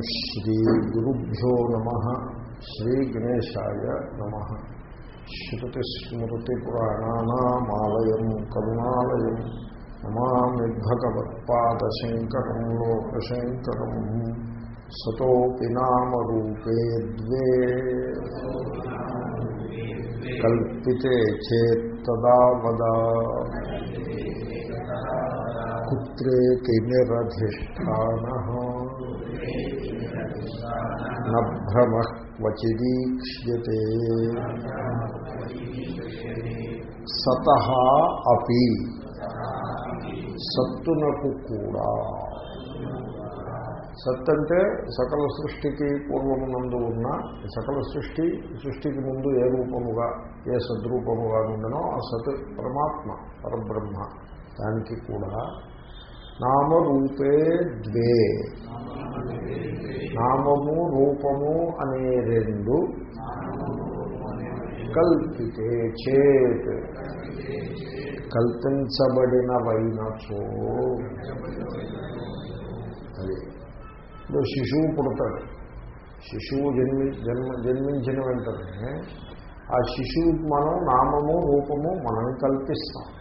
श्रीगुरुभ्यो नमः। श्रीगणेशाय नमः। श्रुतिस्मृतिपुराणानामालयम् करुणालयम् नमामि भगवत्पादशङ्करम् लोकशङ्करम् सतोऽपि नामरूपे द्वे। कल्पिते चेत्तदा वदा। पुत्रे किमिरधिष्ठानः నభ్రమ క్వచిదీక్ష్యతే సత అపి. సత్తునకు కూడా. సత్ అంటే సకల సృష్టికి పూర్వమునందు ఉన్న సకల సృష్టి సృష్టికి ముందు ఏ రూపముగా ఏ సద్రూపముగా ఉండనో ఆ సత్ పరమాత్మ పరబ్రహ్మ. దానికి కూడా నామరూపే ద్వే. నామము రూపము అనే రెండు కల్పితే చేత్. కల్పించబడినవైనచో. అది. ఇప్పుడు శిశువు పుడతాడు. శిశువు జన్మి జన్మ జన్మించిన వెంటనే ఆ శిశువుకి మనం నామము రూపము మనం కల్పిస్తాం.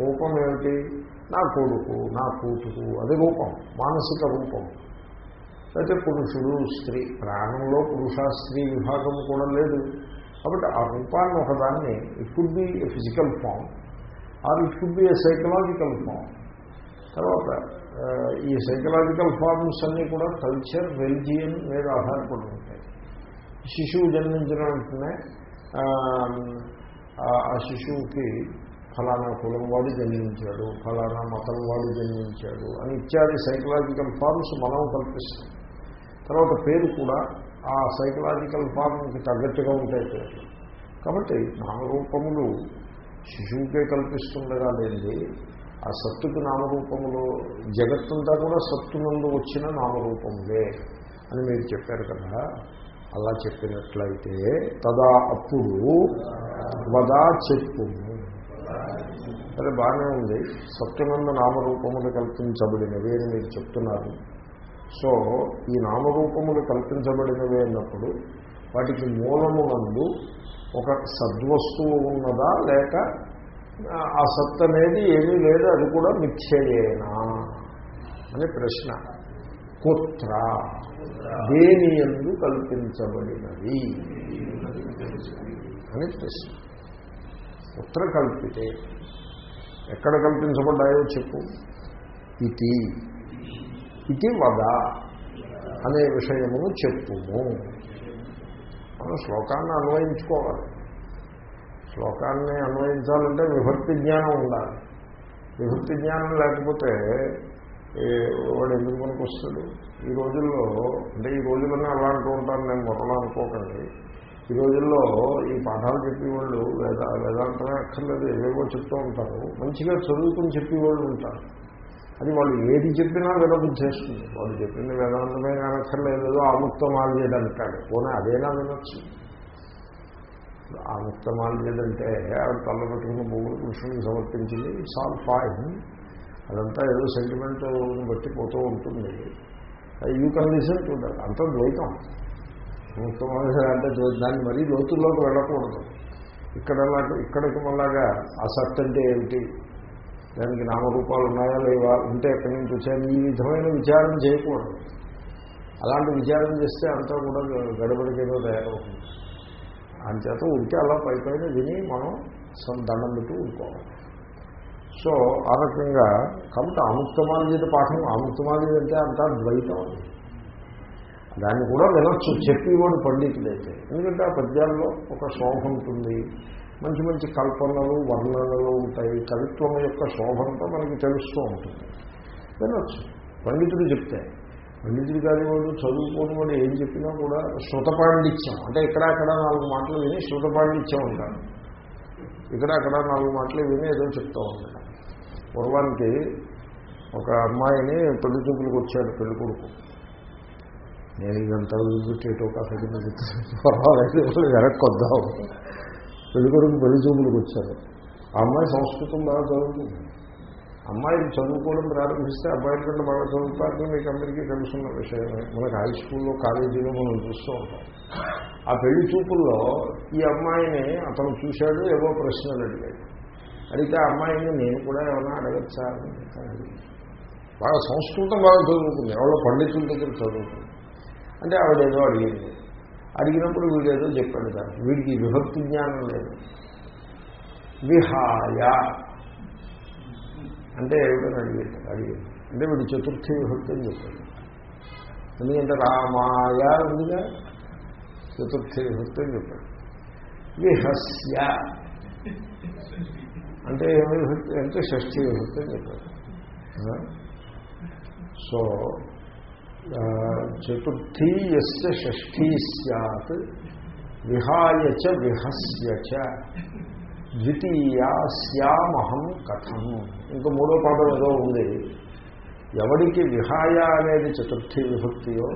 రూపం ఏమిటి నా కొడుకు నా కూతురు అది రూపం మానసిక రూపం. అయితే పురుషుడు స్త్రీ ప్రాణంలో పురుష స్త్రీ విభాగం కూడా లేదు. కాబట్టి ఆ రూపాన్ని ఒకదాన్ని it could be a physical form or it could be a psychological form తర్వాత ఈ సైకలాజికల్ ఫార్మ్స్ అన్నీ కూడా కల్చర్ రెలిజియన్ మీద ఆధారపడి ఉంటాయి. శిశువు జన్మించిన వెంటనే ఆ శిశువుకి ఫలానా కులం వాడు జన్మించాడు ఫలానా మతం వాడు జన్మించాడు అని ఇత్యాది సైకలాజికల్ ఫార్మ్స్ మనం కల్పిస్తాం. తర్వాత పేరు కూడా ఆ సైకలాజికల్ ఫార్మ్కి తగ్గట్టుగా ఉంటాయి పేర్లు. కాబట్టి నామరూపములు శిశువుకే కల్పిస్తుండగా లేనిది ఆ సత్తుకి నామరూపములు జగత్తంతా కూడా సత్తునందు వచ్చిన నామరూపములే అని మీరు చెప్పారు కదా. అలా చెప్పినట్లయితే తదా అప్పుడు వదా చెప్పుము. సరే బాగానే ఉంది. సత్యనంద నామరూపములు కల్పించబడినవి అని మీరు చెప్తున్నారు. సో ఈ నామరూపములు కల్పించబడినవి అన్నప్పుడు వాటికి మూలమునందు ఒక సద్వస్తువు ఉన్నదా లేక ఆ సత్ అనేది ఏమీ లేదు అది కూడా మిథ్యయేనా అని ప్రశ్న. కుత్ర దేని ఎందు కల్పించబడినవి అని ప్రశ్న. కుత్ర కల్పితే ఎక్కడ కల్పించబడ్డాయో చెప్పు. ఇది ఇది వద అనే విషయమును చెప్పుము. మనం శ్లోకాన్ని అన్వయించుకోవాలి. శ్లోకాన్ని అన్వయించాలంటే విభక్తి జ్ఞానం ఉండాలి. విభక్తి జ్ఞానం లేకపోతే వాడు ఎందుకు మనకు వస్తాడు ఈ రోజుల్లో అంటే ఈ రోజుల్లోనే అలా అంటూ ఉంటాను నేను మొదలు అనుకోకండి. ఈ రోజుల్లో ఈ పాఠాలు చెప్పేవాళ్ళు వేద వేదాంతమే అక్కర్లేదు ఏవేవో చెప్తూ ఉంటారు. మంచిగా చదువుకుని చెప్పేవాళ్ళు ఉంటారు. అది వాళ్ళు ఏది చెప్పినా వినబుద్ధి చేస్తుంది వాళ్ళు చెప్పింది వేదాంతమే కానక్కర్లేదు ఆముక్తమాలు చేయడానికి అంటాడు పోనీ అదేనా వినొచ్చు? ఆముక్తమాలు లేదంటే ఆవిడ తల్ల పెట్టుకున్న భూములు కృష్ణుడికి సమర్పించింది. ఇట్స్ ఆల్ ఫైన్ అదంతా ఏదో సెంటిమెంట్ బట్టి పోతూ ఉంటుంది. You can listen to that అంతా ద్వైతం. ముక్తమాలు అంటే దాన్ని మరీ లోతుల్లోకి వెళ్ళకూడదు. ఇక్కడ ఇక్కడికి మళ్ళాగా అసత్ అంటే ఏమిటి? దానికి నామరూపాలు ఉన్నాయా లేవా? ఉంటే ఎక్కడి నుంచి వచ్చాయని ఈ విధమైన విచారం చేయకూడదు. అలాంటి విచారం చేస్తే అంతా కూడా గడబడికేదో తయారవుతుంది. అంచేత ఉంటే అలా పై పైన విని మనం దండం పెట్టి ఊరుకోవాలి. సో ఆ రకంగా కాబట్టి ఆముక్తమాలజీత పాఠం ఆముక్తమాలజీ అంటే అంతా ద్వైతం దాన్ని కూడా వినొచ్చు. చెప్పేవాడు పండితుడైతే. ఎందుకంటే ఆ పద్యాల్లో ఒక శోభ ఉంటుంది. మంచి మంచి కల్పనలు వర్ణనలు ఉంటాయి. కవిత్వం యొక్క శోభంతో మనకి తెలుస్తూ ఉంటుంది. వినొచ్చు. పండితుడు చెప్తే. పండితుడు కాని వాడు చదువుకోని వాడు ఏం చెప్పినా కూడా శృత పాండిత్యం. అంటే ఇక్కడ అక్కడ నాలుగు మాటలు విని శృత పాండిత్యం ఉంటారు. ఇక్కడ అక్కడ నాలుగు మాటలు విని ఏదో చెప్తూ ఉంటాడు పూర్వానికి ఒక అమ్మాయిని పెళ్ళి చూపులకు వచ్చాడు పెళ్ళి కొడుకు. నేను ఇదంతా వదిలిపెట్టేటో కాసేపు పర్వాలేదు వెనక్కి వద్దాం పెళ్ళి కొడుకు పెళ్ళి చూపులకు వచ్చారు. ఆ అమ్మాయి సంస్కృతం బాగా చదువుతుంది. అమ్మాయి చదువుకోవడం ప్రారంభిస్తే అబ్బాయి కంటే బాగా చదువుతారని మీకు అందరికీ తెలుసున్న విషయమే మనకి హై స్కూల్లో కాలేజీలో మనం చూస్తూ ఉంటాం. ఆ పెళ్ళి చూపుల్లో ఈ అమ్మాయిని అతను చూశాడు ఏవో ప్రశ్నలు అడిగాడు. అడిగితే ఆ అమ్మాయిని నేను కూడా ఏమైనా అడగచ్చా అని బాగా సంస్కృతం బాగా చదువుకుంది ఎవరో పండితుల దగ్గర చదువుకుంది అంటే ఆవిడ ఏదో అడిగింది. అడిగినప్పుడు వీడేదో చెప్పాడు దాన్ని వీడికి విభక్తి జ్ఞానం లేదు. విహాయ. అంటే ఏమిటని అడిగాడు అడిగాడు అంటే వీడు చతుర్థి విభక్తి అని చెప్పాడు. ఎందుకంటే రామాయ ఉందిగా చతుర్థి విభక్తి అని చెప్పాడు. విహస్య. అంటే ఏమి విభక్తి? అంటే షష్ఠి విభక్తి అని చెప్పాడు. సో చతుర్థీ ఎస్య షష్ఠీ సత్ విహాయ చ విహస్య చ ద్వితీయా శ్యామహం కథం. ఇంకా మూడో పాదం ఏదో ఉంది. ఎవడికి విహాయ అనేది చతుర్థి విభక్తియో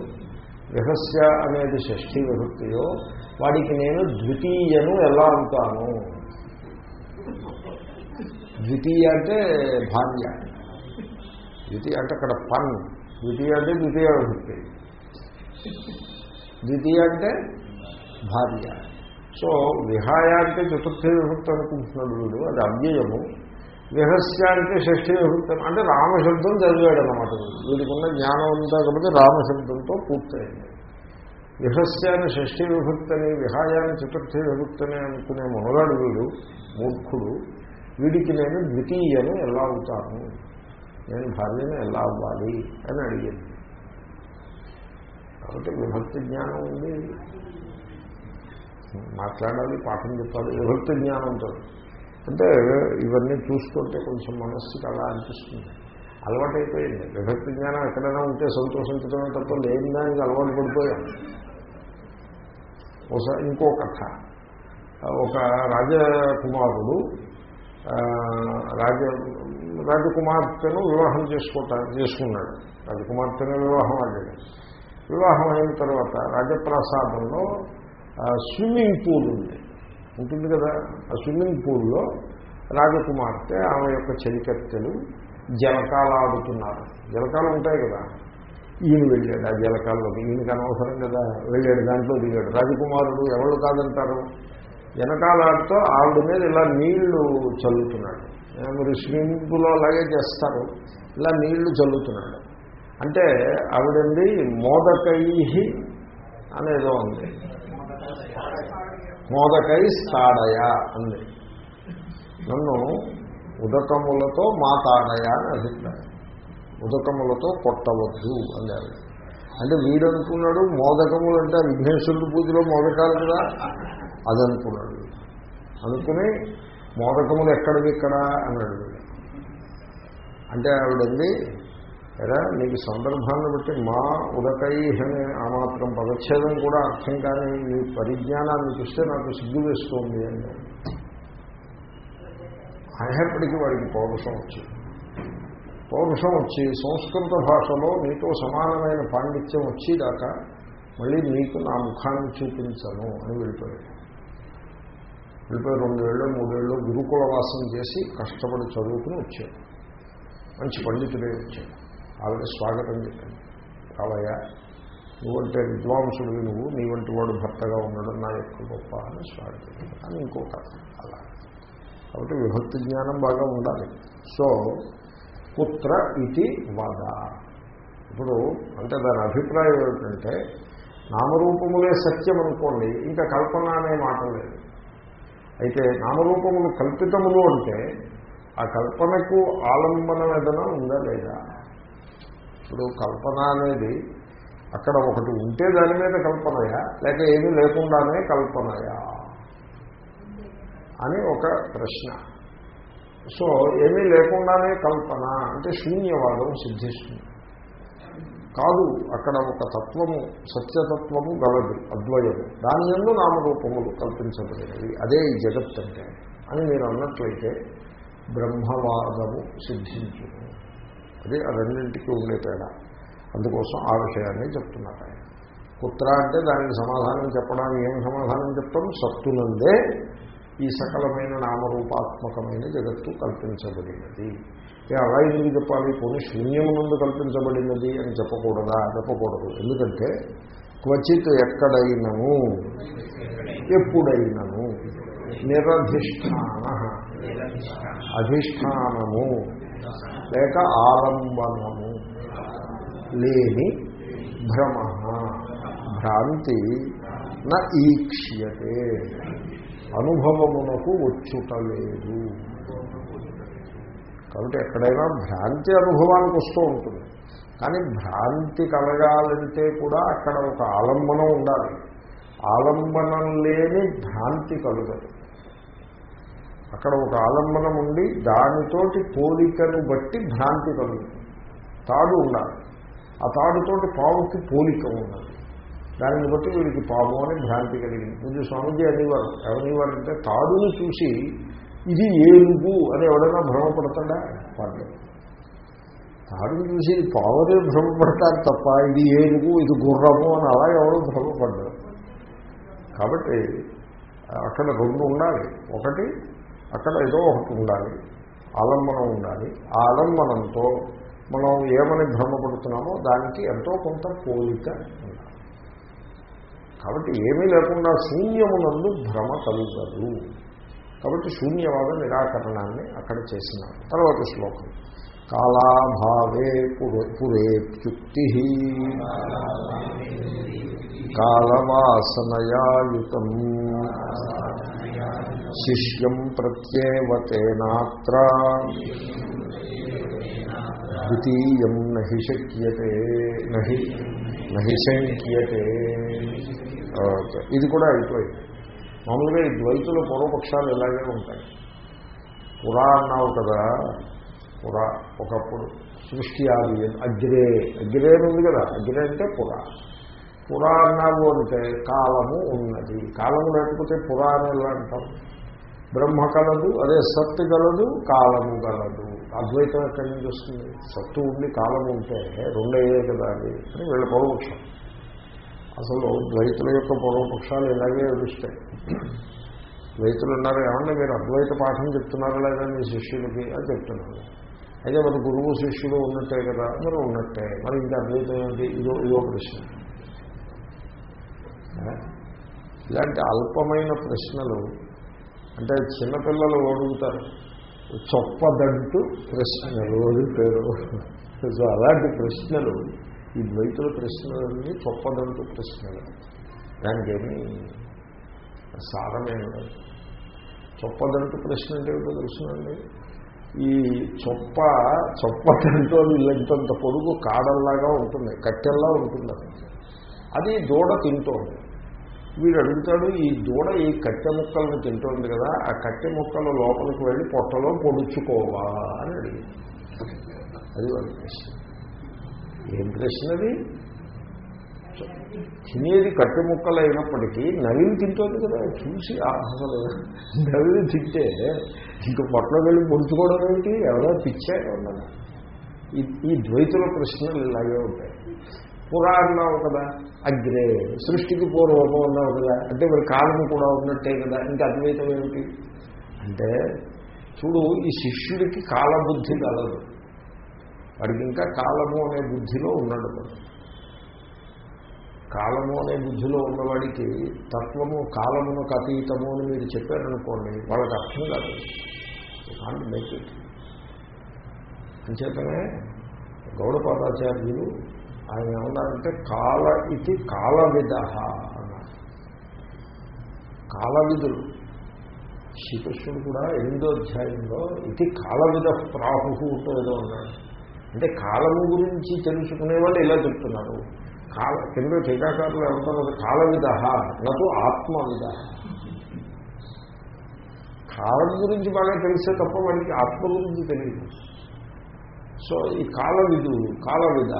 విహస్య అనేది షష్ఠీ విభక్తియో వాడికి నేను ద్వితీయను ఎలా అంటాను? ద్వితీయ అంటే భార్య. ద్వితీయ అంటే అక్కడ పన్. ద్వితీయ అంటే ద్వితీయ విభక్తి ద్వితీయ అంటే భార్య. సో విహాయ అంటే చతుర్థి విభక్తి అనుకుంటున్నాడు వీడు అది అవ్యయము. విహస్య అంటే షష్ఠీ విభక్తి అంటే రామశబ్దం చదివాడు అనమాట వీడికి ఉన్న జ్ఞానం ఉందా కాబట్టి రామశబ్దంతో పూర్తయింది. విహస్యాన్ని షష్ఠీ విభక్తిని విహాయాన్ని చతుర్థి విభక్తిని అనుకునే మొనగాడు వీడు మూర్ఖుడు. వీడికి నేను ద్వితీయను ఎలా అవుతాను? నేను భార్యను ఎలా అవ్వాలి అని అడిగింది కాబట్టి విభక్తి జ్ఞానం ఉంది. మాట్లాడాలి పాఠం చెప్పాలి విభక్తి జ్ఞానంతో అంటే ఇవన్నీ చూసుకుంటే కొంచెం మనస్సుకి అలా అనిపిస్తుంది. అలవాటైపోయింది. విభక్తి జ్ఞానం ఎక్కడైనా ఉంటే సంతోషించడమే తప్ప లేని దానికి అలవాటు పడిపోయాం. ఒకసారి ఇంకో కథ. ఒక రాజకుమారుడు రాజ రాజకుమార్తెను వివాహం చేసుకోవటం చేసుకున్నాడు. రాజకుమార్తెను వివాహం అయ్యాడు వివాహం అయిన తర్వాత రాజప్రసాదంలో స్విమ్మింగ్ పూల్ ఉంది. ఉంటుంది కదా? ఆ స్విమ్మింగ్ పూల్లో రాజకుమార్తె ఆమె యొక్క చెలికత్తెలు జలకాలు ఆడుతున్నారు జలకాలు ఉంటాయి కదా? ఈయన వెళ్ళాడు ఆ జలకాల్లోకి. ఈయనకి అనవసరం కదా? వెళ్ళాడు దాంట్లో దిగాడు. రాజకుమారుడు ఎవరు కాదంటారు? వెనకాలాడుతూ ఆవిడ మీద ఇలా నీళ్ళు చల్లుతున్నాడు. మీరు స్విమ్మింగ్ పూల్లో అలాగే చేస్తారు. ఇలా నీళ్ళు చల్లుతున్నాడు. అంటే ఆవిడండి మోదకై అనేదో ఉంది. మోదకై తాడయ అంది నన్ను ఉదకములతో మాతాడయ అని అభిప్రాయం. ఉదకములతో కొట్టవద్దు అన్నారు. అంటే వీడనుకున్నాడు మోదకములు అంటే విఘ్నేశ్వరుడు పూజలో మోదకాలు కదా? అది అనుకున్నాడు అనుకుని మోదకములు ఎక్కడివి ఇక్కడ? అని అడిగింది అంటే ఆవిడంది ఎరా నీకు సందర్భాన్ని బట్టి మా ఉదకై అనే ఆ మాత్రం పదచ్ఛేదం కూడా అర్థం కానీ నీ పరిజ్ఞానాన్ని చూస్తే నాకు సిగ్గు వేస్తోంది అంటే అయినప్పటికీ వాడికి పౌరుషం వచ్చింది. పౌరుషం వచ్చి సంస్కృత భాషలో నీతో సమానమైన పాండిత్యం వచ్చేదాకా మళ్ళీ నీకు నా ముఖాన్ని చూపించను అని వెళ్ళిపోయాడు. వెళ్ళిపోయి రెండేళ్ళు మూడేళ్ళు గురుకుల వాసం చేసి కష్టపడి చదువుకుని వచ్చాడు మంచి పండితుడే వచ్చాడు. ఆవిడ స్వాగతం చెప్పాను కావయ్యా నువ్వంటే విద్వాంసుడివి నువ్వు నీ వంటి వాడు భర్తగా ఉండడం నా యొక్క గొప్ప అని స్వాగతం అని ఇంకో కథ. అలా. కాబట్టి విభక్తి జ్ఞానం బాగా ఉండాలి. సో పుత్ర ఇది వద. ఇప్పుడు అంటే దాని అభిప్రాయం ఏమిటంటే నామరూపములే సత్యం అనుకోండి ఇంకా కల్పన అనే మాట లేదు. అయితే నామరూపములు కల్పితములు అంటే ఆ కల్పనకు ఆలంబనం ఏదైనా ఉందా లేదా? ఇప్పుడు కల్పన అనేది అక్కడ ఒకటి ఉంటే దాని మీద కల్పనయా? లేక ఏమీ లేకుండానే కల్పనయా? అని ఒక ప్రశ్న. సో ఏమీ లేకుండానే కల్పన అంటే శూన్యవాదం సిద్ధిస్తుంది. కాదు అక్కడ ఒక తత్వము సత్యతత్వము గలదు అద్వయము. దాని ఎందు నామరూపములు కల్పించబడినవి అదే ఈ జగత్ అంటే అని మీరు అన్నట్లయితే బ్రహ్మవాదము సిద్ధించు అది రెండింటికి ఉండే తేడా. అందుకోసం ఆ విషయాన్ని చెప్తున్నారు ఆయన. కుత్ర అంటే దానికి సమాధానం చెప్పడానికి ఏం సమాధానం చెప్తాం సత్తునందే ఈ సకలమైన నామరూపాత్మకమైన జగత్తు కల్పించబడినది. ఏ అలా ఎందుకు చెప్పాలి? కొన్ని శూన్యము నుండి కల్పించబడినది అని చెప్పకూడదా? చెప్పకూడదు. ఎందుకంటే క్వచిత్ ఎక్కడైనను ఎప్పుడైనను నిరధిష్టాన అధిష్టానము లేక ఆలంబనము లేని భ్రమ భ్రాంతి న ఈక్ష్యతే. అనుభవమునకు వచ్చుటలేదు. కాబట్టి ఎక్కడైనా భ్రాంతి అనుభవానికి వస్తూ ఉంటుంది. కానీ భ్రాంతి కలగాలంటే కూడా అక్కడ ఒక ఆలంబనం ఉండాలి. ఆలంబనం లేని భ్రాంతి కలుగదు. అక్కడ ఒక ఆలంబనం ఉండి దానితోటి పోలికను బట్టి భ్రాంతి కలుగుతుంది. తాడు ఉండాలి. ఆ తాడుతోటి పావుకి పోలిక ఉండాలి. దానిని బట్టి వీడికి పాము అని భ్రాంతి కలిగింది. పూజ స్వామీజీ అనేవారు ఎవరివారంటే తాడుని చూసి ఇది ఏనుగు అని ఎవడైనా భ్రమపడతాడా? పడలేదు తాడుని చూసి ఇది పావునే భ్రమపడతారు తప్ప ఇది ఏనుగు ఇది గుర్రము అని అలా ఎవడో భ్రమపడ్డారు కాబట్టి అక్కడ రెండు ఉండాలి. ఒకటి అక్కడ ఏదో ఒకటి ఉండాలి. ఆలంబనం ఉండాలి. ఆ ఆలంబనంతో మనం ఏమని భ్రమపడుతున్నామో దానికి ఎంతో కొంత పోలిక కాబట్టి ఏమీ లేకుండా శూన్యమునందు భ్రమ కలుగదు. కాబట్టి శూన్యవాద నిరాకరణాన్ని అక్కడ చేసినారు తర్వాత శ్లోకం. కాలాభావే పురేత్యుక్తి. కాలవాసనయాయుతం. శిష్యం ప్రత్యేవతేనాత్ర ద్వితీయం నహి శక్యతే నహి నహి శంక్యతే. ఓకే. ఇది కూడా అయిపోయింది. మామూలుగా ఈ ద్వైతుల పూర్వపక్షాలు ఇలాగే ఉంటాయి. పురా అన్నావు కదా పురా ఒకప్పుడు సృష్టి ఆది అగ్రే అగ్రే ఉంది కదా అగ్రే అంటే పురా. పురా అన్నావు అంటే కాలము ఉన్నది. కాలము లేకపోతే పురా అని ఎలా అంటాం? బ్రహ్మ కలదు అదే సత్తు గలదు కాలము గలదు అద్వైతం ఎక్కడి నుంచి వస్తుంది? సత్తు ఉండి కాలము ఉంటే రెండయ్యే కదా అది అని వీళ్ళ పూర్వపక్షం. అసలు ద్వైతుల యొక్క పూర్వపక్షాలు ఇలాగే ఏడుస్తాయి. ద్వైతులు ఉన్నారు ఏమన్నా మీరు అద్వైత పాఠం చెప్తున్నారా లేదా మీ శిష్యులకి? అని చెప్తున్నారు. అయితే మరి గురువు శిష్యులు ఉన్నట్టే కదా? మరి ఉన్నట్టే. మరి ఇంకా అద్వైతం ఏంటి ఇదో ఇదో ప్రశ్న. ఇలాంటి అల్పమైన ప్రశ్నలు అంటే చిన్నపిల్లలు అడుగుతారు చొప్పదంటూ ప్రశ్నలు అడుగుతారు సో అలాంటి ప్రశ్నలు ఈ ద్వైతుల ప్రశ్నలన్నీ చొప్పదంటూ ప్రశ్నలు. దానికి ఏమీ సారమే లేదు. చొప్పదంటూ ప్రశ్న అంటే ఏమిటో తెలుసునండి ఈ చొప్ప చొప్పదంటూ ఇల్లంతంత పొడుగు కాడల్లాగా ఉంటుంది కట్టెల్లా ఉంటుంది అది. దూడ తింటోంది. వీడు అడుగుతాడు ఈ దూడ ఈ కట్టె ముక్కలను తింటోంది కదా ఆ కట్టె ముక్కలు లోపలికి వెళ్ళి పొట్టలో పొడుచుకోవా అని అడిగింది. అది వాళ్ళ ప్రశ్న. ఏం ప్రశ్న అది? తినేది కట్టు ముక్కలు అయినప్పటికీ నవిలి తింటుంది కదా చూసి అసలు నవిలి తింటే ఇంక పొట్టలో వెళ్ళి పొడుచుకోవడం ఏంటి? ఎవరో పిచ్చాక ఉన్నాను ఈ ద్వైతుల ప్రశ్నలు ఇలాగే ఉంటాయి. పురా అన్నావు కదా అగ్రే సృష్టికి పూర్వము ఉన్నావు కదా అంటే మరి కాలం కూడా ఉన్నట్టే కదా ఇంకా అద్వైతం ఏమిటి? అంటే చూడు ఈ శిష్యుడికి కాలబుద్ధి కలదు. వాడికి ఇంకా కాలము అనే బుద్ధిలో ఉన్నాడు కాలము అనే బుద్ధిలో ఉన్నవాడికి తత్వము కాలమునకు అతీతము అని మీరు చెప్పారనుకోండి వాళ్ళకి అర్థం కాదు. కాంట్ మేక్ ఇట్ అంచేతనే గౌడపాదాచార్యులు ఆయన ఏమన్నారంటే కాల ఇది కాల విధ అన్నారు. కాల విధులు శ్రీకృష్ణుడు కూడా ఎనిమిదో అధ్యాయంలో ఇది కాల విధ ప్రాహు ఏదో అన్నాడు. అంటే కాలము గురించి తెలుసుకునే వాళ్ళు ఇలా చెప్తున్నారు కాల కింద టీకాకారులు ఏమంటారు కాల విధ నాకు ఆత్మవిధ కాలం గురించి బాగా తెలిసే తప్ప వాడికి ఆత్మ గురించి తెలియదు. సో ఈ కాల విధులు కాల విధ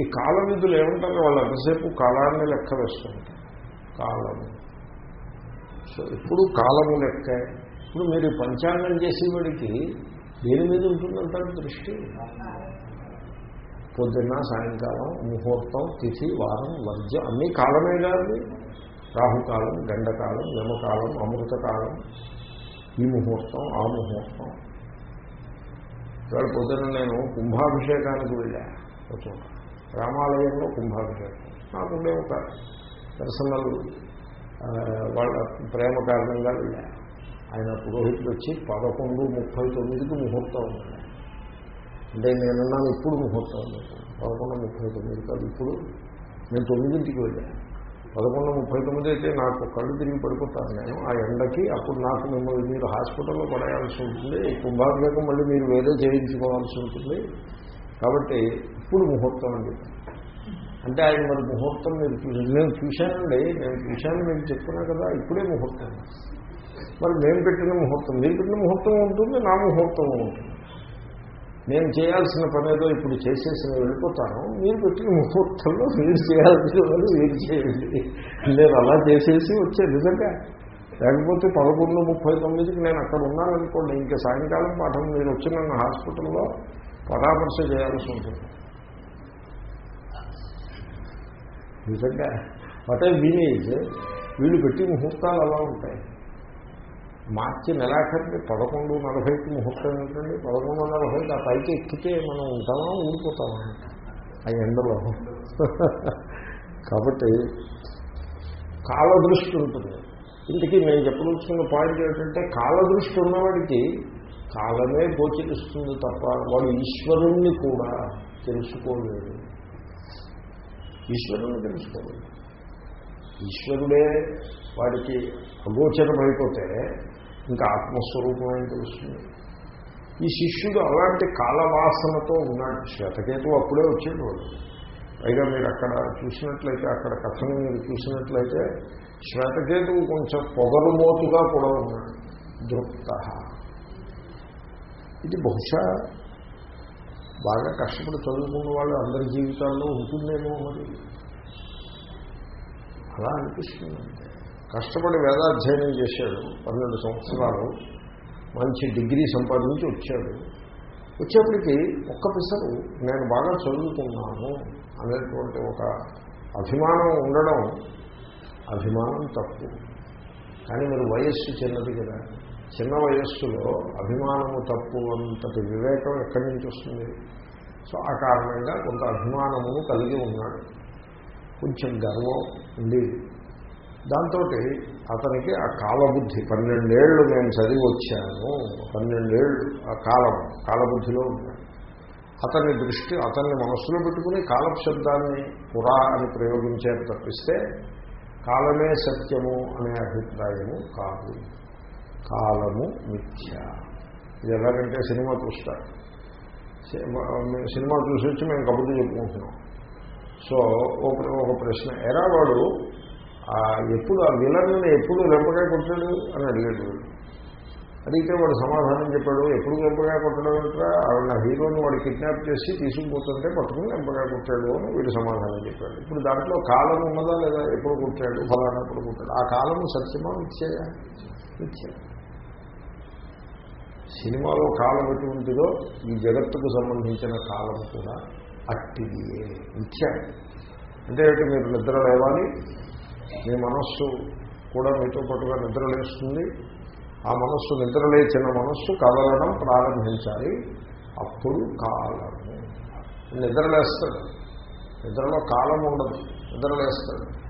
ఈ కాల విధులు ఏమంటారు? వాళ్ళు ఎంతసేపు కాలాన్ని లెక్క వేస్తుంటారు కాలము సో ఇప్పుడు కాలము లెక్క. ఇప్పుడు మీరు పంచాంగం చేసేవాడికి దేని మీద ఉంటుందంటారు దృష్టి? పొద్దున్న సాయంకాలం ముహూర్తం తిథి వారం వర్జ్యం అన్నీ కాలమే కాదు. రాహుకాలం గండకాలం యమకాలం అమృతకాలం ఈ ముహూర్తం ఆ ముహూర్తం. ఇవాళ పొద్దున నేను కుంభాభిషేకానికి వెళ్ళా. కొంచెం రామాలయంలో కుంభాభిషేకం. నాకుండే ఒక పర్సనల్ వాళ్ళ ప్రేమ కారణంగా వెళ్ళా. ఆయన పురోహితుడు వచ్చి పదకొండు ముప్పై తొమ్మిదికి ముహూర్తం ఉంది. అంటే నేనున్నాను ఇప్పుడు ముహూర్తం ఉంది. పదకొండు ముప్పై తొమ్మిది కాదు ఇప్పుడు. నేను తొమ్మిదింటికి వెళ్ళాను పదకొండు ముప్పై తొమ్మిది అయితే నాకు కళ్ళు తిరిగి పడిపోతాను నేను. ఆ ఎండకి అప్పుడు నాకు మిమ్మల్ని మీరు హాస్పిటల్లో పడేయాల్సి ఉంటుంది. కుంభాభిషేకం మళ్ళీ మీరు వేరే చేయించుకోవాల్సి ఉంటుంది. కాబట్టి ఇప్పుడు ముహూర్తం అండి అంటే ఆయన మరి ముహూర్తం మీరు చూసి నేను చూశానండి. నేను చూశాను మీకు చెప్తున్నా కదా ఇప్పుడే ముహూర్తం. మరి మేము పెట్టిన ముహూర్తం మీరు పెట్టిన ముహూర్తం ఉంటుంది నా ముహూర్తం ఉంటుంది. నేను చేయాల్సిన పనేదో ఇప్పుడు చేసేసిన వెళ్ళిపోతాను మీరు పెట్టిన ముహూర్తంలో మీరు చేయాల్సిన పని మీరు చేయండి. నేను అలా చేసేసి వచ్చే నిజంగా లేకపోతే పదకొండు ముప్పై తొమ్మిదికి నేను అక్కడ ఉన్నాననుకోండి ఇంకా సాయంకాలం పాఠం మీరు వచ్చి నన్ను హాస్పిటల్లో పరామర్శ చేయాల్సి ఉంటుంది. నిజంగా. వాట్ ఐ వినేజ్ వీళ్ళు పెట్టి ముహూర్తాలు అలా ఉంటాయి. మార్చి నెలాఖరికి పదకొండు నలభైకి ముహూర్తం ఏంటండి? పదకొండు నలభైకి ఆ పైకి ఎక్కితే మనం ఉంటామా? ఊడిపోతామా ఆ ఎండలో. కాబట్టి కాలదృష్టి ఉంటుంది. ఇంటికి నేను చెప్పదలుచుకున్న పాయింట్ ఏంటంటే కాలదృష్టి ఉన్నవాడికి కాలమే గోచరిస్తుంది తప్ప వాడు ఈశ్వరుణ్ణి కూడా తెలుసుకోలేడు. ఈశ్వరుణ్ణి తెలుసుకోలేదు ఈశ్వరుడే వాడికి అగోచరమైపోతే ఇంకా ఆత్మస్వరూపమే తెలుస్తుంది. ఈ శిష్యుడు అలాంటి కాలవాసనతో ఉన్నాడు. శ్వేతకేతు అప్పుడే వచ్చేది వాడు పైగా మీరు అక్కడ చూసినట్లయితే అక్కడ కథను మీరు చూసినట్లయితే శ్వేతకేతు కొంచెం పొగరుమోతుగా కూడా ఉన్నాడు. దృప్త. ఇది బహుశా బాగా కష్టపడి చదువుకున్న వాళ్ళు అందరి జీవితాల్లో ఉంటుందేమో మరి. అలా అనిపిస్తుంది. కష్టపడి వేదాధ్యయనం చేశాడు పన్నెండు సంవత్సరాలు. మంచి డిగ్రీ సంపాదించి వచ్చాడు. వచ్చేప్పటికి ఒక్క పిసరు నేను బాగా చదువుకున్నాను అనేటువంటి ఒక అభిమానం ఉండడం అభిమానం తప్పు. కానీ మీరు వయస్సు చిన్నది కదా. చిన్న వయస్సులో అభిమానము తప్పు అంతటి వివేకం ఎక్కడి నుంచి వస్తుంది? సో ఆ కారణంగా కొంత అభిమానమును కలిగి ఉన్నాడు. కొంచెం గర్వం ఉండేది దాంతో అతనికి ఆ కాలబుద్ధి. పన్నెండేళ్ళు నేను చదివి వచ్చాను. పన్నెండేళ్ళు ఆ కాలం కాలబుద్ధిలో ఉన్నాడు అతని దృష్టి అతన్ని మనస్సులో పెట్టుకుని కాలశబ్దాన్ని పురా అని ప్రయోగించారు తప్పిస్తే కాలమే సత్యము అనే అభిప్రాయము కాదు. కాలము మిథ్య. ఇది ఎలాగంటే సినిమా చూస్తారు సినిమా చూసి వచ్చి మేము కబుర్లు చెప్పుకుంటున్నాం. సో ఒక ప్రశ్న. ఎరా వాడు ఎప్పుడు ఆ విలన్ని ఎప్పుడు వెంపకాయ కొట్టాడు అని అడిగాడు. అడిగితే వాడు సమాధానం చెప్పాడు ఎప్పుడు వెంపకాయ కొట్టడం అంటే ఆవిడ హీరోని వాడు కిడ్నాప్ చేసి తీసుకుపోతుంటే పట్టుకుని వెంపకాయ కొట్టాడు అని వీడు సమాధానం చెప్పాడు. ఇప్పుడు దాంట్లో కాలం ఉన్నదా లేదా? ఎప్పుడు కొట్టాడు? ఫలానా ఎప్పుడు కొట్టాడు? ఆ కాలము సత్యమా ఇచ్చేయా ఇచ్చే సినిమాలో కాలం ఎటువంటిదో ఈ జగత్తుకు సంబంధించిన కాలం కూడా అట్టిదియే ఇచ్చాడు అంటే మీరు నిద్ర లేవాలి మీ మనస్సు కూడా మీతో పాటుగా నిద్రలేస్తుంది ఆ మనస్సు నిద్రలేచిన మనస్సు కదలడం ప్రారంభించాలి. అప్పుడు కాలము. నిద్రలేస్తాడు నిద్రలో కాలం ఉండదు. నిద్రలేస్తాడు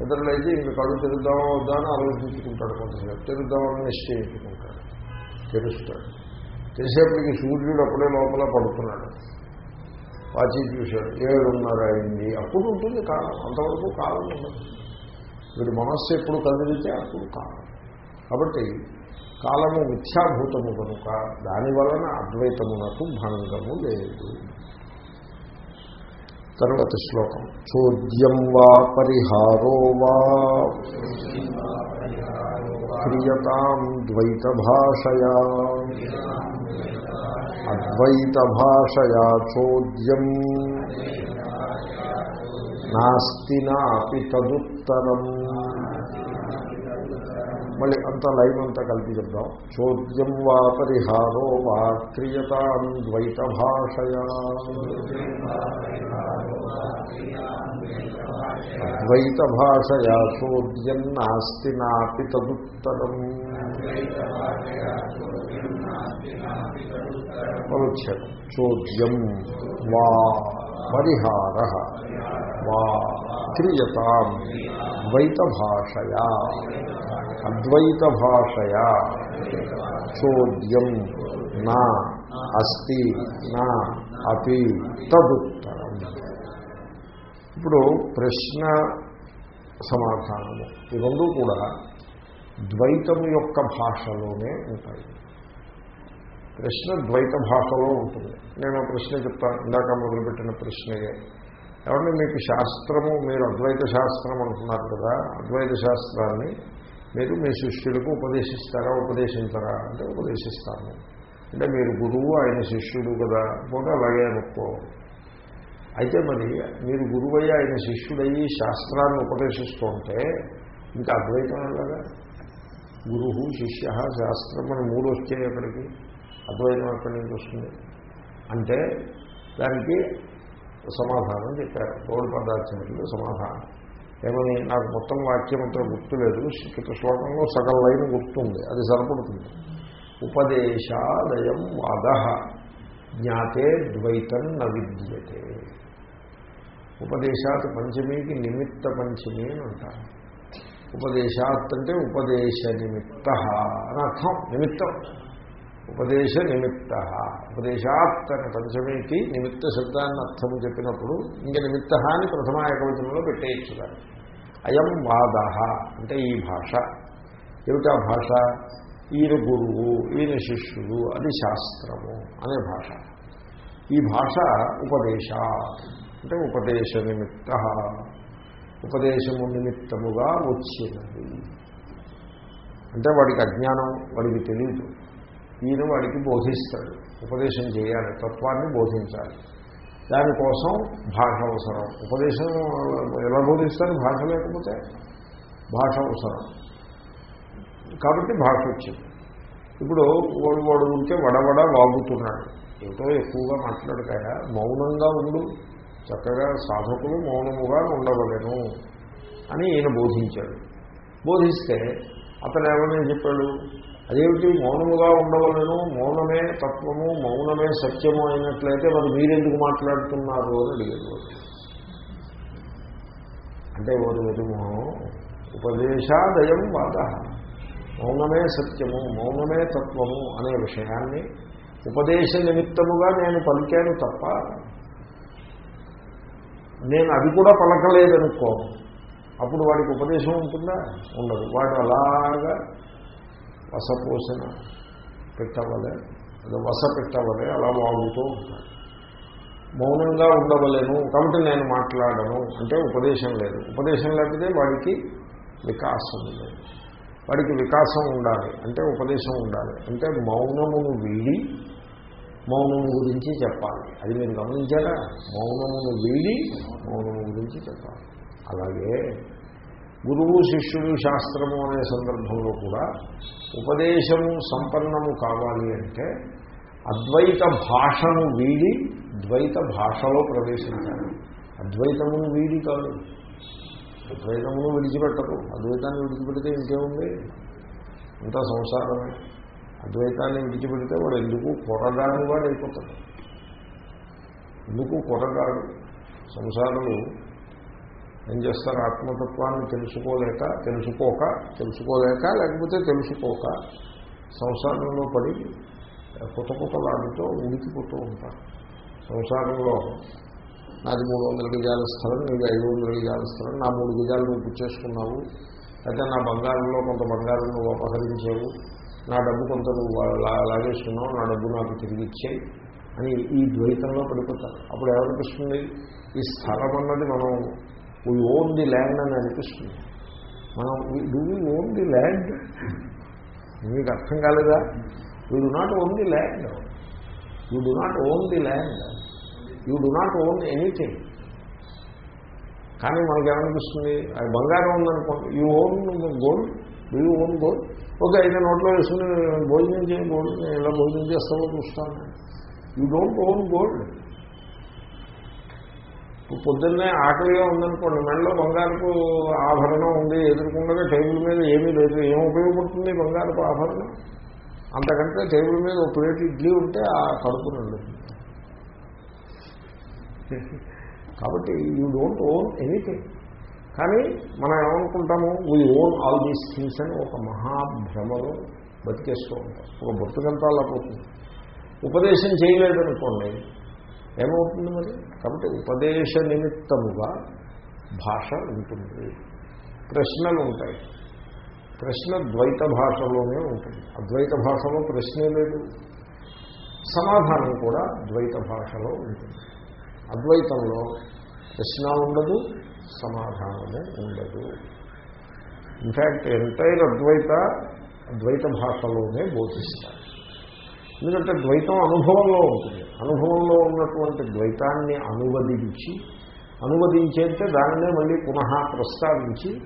నిద్రలేచి ఇంక కళ్ళు తెరుద్దామా వద్దా అని ఆలోచించుకుంటాడు కొంతసేపు. తెరుద్దామని నిశ్చయించుకుంటాడు. తెలుస్తాడు. తెలిసేప్పటికి సూర్యుడు అప్పుడే లోపల పడుతున్నాడు వాచి చూశాడు. ఏడున్నర అయింది. అప్పుడు ఉంటుంది కాలం. అంతవరకు కాలం ఉండదు. వీడి మనస్సు ఎప్పుడు కదిలితే అప్పుడు కాలం. కాబట్టి కాలము మిథ్యాభూతము కనుక దాని వలన అద్వైతమునకు భంగము లేదు. తరువాత శ్లోకం. చోద్యం వా పరిహారో వా క్రియతాం ద్వైత భాషయా అద్వైత భాషయా చోద్యం నాస్తి నాపి తదుత్తరం. మళ్ళీ అంత లైన్ అంతా కలిపి చెప్దాం. చోద్యం వా పరిహారో వా క్రియతాం ద్వైత భాషయా ద్వైత భాషయా చోద్యం నాస్తి నాపి తదుత్తరం. పరుచ్ఛేదం చోద్యం వా పరిహార. వా క్రియతాం ద్వైత భాషయా అద్వైత భాషయా చోద్యం నా అస్తి నా అపి తదుత్తరం. ఇప్పుడు ప్రశ్న సమాధానము. ఈ రెండు కూడా ద్వైతం యొక్క భాషలోనే ఉంటాయి. ప్రశ్న ద్వైత భాషలో ఉంటుంది. నేను ఆ ప్రశ్న చెప్తాను ఇందాక మొదలుపెట్టిన ప్రశ్నయే ఏమంటే మీకు శాస్త్రము మీరు అద్వైత శాస్త్రం అంటున్నారు కదా అద్వైత శాస్త్రాన్ని మీరు మీ శిష్యులకు ఉపదేశిస్తారా ఉపదేశించరా? అంటే ఉపదేశిస్తాను అంటే మీరు గురువు ఆయన శిష్యుడు కదా పోతే అలాగే అనుకో. అయితే మరి మీరు గురువయ్యి ఆయన శిష్యుడయ్యి శాస్త్రాన్ని ఉపదేశిస్తుంటే ఇంకా అద్వైతం ఎలాగా? గురువు శిష్య శాస్త్రం అని మూడు వచ్చాయి అక్కడికి. అద్వైతం ఎక్కడి నుంచి వస్తుంది? అంటే దానికి సమాధానం చెప్పారు. గౌడ పదార్థములు సమాధానం. ఏమని? నాకు మొత్తం వాక్యం అంతా గుర్తులేదు. క్రిత శ్లోకంలో సగం లైన్ గుర్తుంది. అది సరిపడుతుంది. ఉపదేశాలయం వాద. జ్ఞాతే ద్వైతం న విద్యతే. ఉపదేశాత్ పంచమీకి నిమిత్త పంచమి అని అంటారు. ఉపదేశాత్ అంటే ఉపదేశ నిమిత్త అని అర్థం. నిమిత్తం. ఉపదేశ నిమిత్త ఉపదేశాత్ అనే పంచమీకి నిమిత్త శబ్దాన్ని అర్థము చెప్పినప్పుడు ఇంక నిమిత్త అని ప్రథమ ఏకవచనంలో పెట్టేయచ్చు దాన్ని. అయం వాద అంటే ఈ భాష. ఏమిటా భాష? ఈయన గురువు ఈయన శిష్యుడు అది శాస్త్రము అనే భాష. ఈ భాష ఉపదేశ అంటే ఉపదేశ నిమిత్త ఉపదేశము నిమిత్తముగా వచ్చినది. అంటే వాడికి అజ్ఞానం వాడికి తెలియదు ఈయన వాడికి బోధిస్తాడు. ఉపదేశం చేయాలి. తత్వాన్ని బోధించాలి. దానికోసం భాష అవసరం ఉపదేశం ఎలా బోధిస్తారు? భాష లేకపోతే భాష అవసరం కాబట్టి భాష వచ్చింది. ఇప్పుడు వాడు వాడు ఉంటే వడవడ వాగుతున్నాడు. ఏంటో ఎక్కువగా మాట్లాడకాయ మౌనంగా ఉండు. చక్కగా సాధకులు మౌనముగా ఉండవలేను అని ఈయన బోధించాడు. బోధిస్తే అతను ఏమని చెప్పాడు? అదేమిటి? మౌనముగా ఉండవలను. మౌనమే తత్వము మౌనమే సత్యము అయినట్లయితే మరి మీరెందుకు మాట్లాడుతున్నారు అని అడిగారు అంటే వారు వెలుగు ఉపదేశాదయం వాద. మౌనమే సత్యము మౌనమే తత్వము అనే విషయాన్ని ఉపదేశ నిమిత్తముగా నేను పలికాను తప్ప నేను అది కూడా పలకలేదనుకో అప్పుడు వాడికి ఉపదేశం ఉంటుందా? ఉండదు. వాడు అలాగా వసపోసిన పెట్టవలే వస పెట్టవలే అలా వాగుతూ ఉంటాడు మౌనంగా ఉండవలేను కాబట్టి నేను మాట్లాడను అంటే ఉపదేశం లేదు. ఉపదేశం లేకపోతే వాడికి వికాసం లేదు. వాడికి వికాసం ఉండాలి అంటే ఉపదేశం ఉండాలి. అంటే మౌనమును వీడి మౌనము గురించి చెప్పాలి. అది మీరు గమనించారా? మౌనమును వీడి మౌనము గురించి చెప్పాలి. అలాగే గురువు శిష్యుడు శాస్త్రము అనే సందర్భంలో కూడా ఉపదేశము సంపన్నము కావాలి అంటే అద్వైత భాషను వీడి ద్వైత భాషలో ప్రవేశించాలి. అద్వైతమును వీడి కాదు. అద్వైతమును విడిచిపెట్టదు అద్వైతాన్ని విడిచిపెడితే ఇంకేముంది? అంతా సంసారమే. అద్వైతాన్ని విడిచిపెడితే వాడు ఎందుకు కొరగాని వాడు అయిపోతాడు ఎందుకు కొరగాడు? సంసారులు ఏం చేస్తారు? ఆత్మతత్వాన్ని తెలుసుకోలేక తెలుసుకోక తెలుసుకోలేక లేకపోతే తెలుసుకోక సంసారంలో పడి కొత్త కొత్తలాడుతూ ఉడికిపోతూ ఉంటారు. సంసారంలో నాది మూడు వందల గిజాల స్థలం నీది ఐదు వందల గిజాల స్థలం నా మూడు గిజాలు నువ్వు పుచ్చేసుకున్నావు. అయితే నా బంగారంలో కొంత బంగారం నువ్వు అపహరించావు. నా డబ్బు కొంత నువ్వు లా- లాగేసుకున్నావు. నా డబ్బు నాకు తిరిగి ఇచ్చాయి అని ఈ ద్వైతంలో పడిపోతారు. అప్పుడు ఏమనిపిస్తుంది? ఈ స్థలం అన్నది మనం వీ ఓన్ ది ల్యాండ్ అని అనిపిస్తుంది. మనం do we own the land మీకు అర్థం కాలేదా? You do not own the land you do not own the land you do not own anything కానీ మనకి ఏమనిపిస్తుంది? అది బంగారం ఉందనుకోండి. You own gold you own gold okay అయితే నోట్లో వేసుకుని భోజనం చేయి గోల్డ్ నేను ఇలా భోజనం చేస్తామో చూస్తాను. యూ డోంట్ ఓన్ గోల్డ్ పొద్దున్నే ఆకలిగా ఉందనుకోండి మెడలో బంగారపు ఆభరణం ఉంది ఎదుర్కొండగా టేబుల్ మీద ఏమీ లేదు ఏం ఉపయోగపడుతుంది బంగారపు ఆభరణం? అంతకంటే టేబుల్ మీద ఒక ప్లేట్ ఇడ్లీ ఉంటే ఆ కడుపు రండి కాబట్టి యూ డోంట్ ఓన్ ఎనీథింగ్. కానీ మనం ఏమనుకుంటాము we own all these things అని ఒక మహాభ్రమలో బతికేస్తూ ఉంటాం. ఒక బతుకంతా అలా పోతుంది. ఉపదేశం చేయలేదనుకోండి ఏమవుతుంది మరి? కాబట్టి ఉపదేశ నిమిత్తముగా భాష ఉంటుంది. ప్రశ్నలు ఉంటాయి. ప్రశ్న ద్వైత భాషలోనే ఉంటుంది. అద్వైత భాషలో ప్రశ్నే లేదు. సమాధానం కూడా ద్వైత భాషలో ఉంటుంది. అద్వైతంలో ప్రశ్న ఉండదు సమాధానము ఉండదు. ఇన్ఫ్యాక్ట్ ఎంటైర్ అద్వైత అద్వైత భాషలోనే బోధిస్తారు. ఎందుకంటే ద్వైతం అనుభవంలో ఉంటుంది. అనుభవంలో ఉన్నటువంటి ద్వైతాన్ని అనువదించి అనువదించేంటే దానినే మళ్ళీ పునః ప్రస్తావించి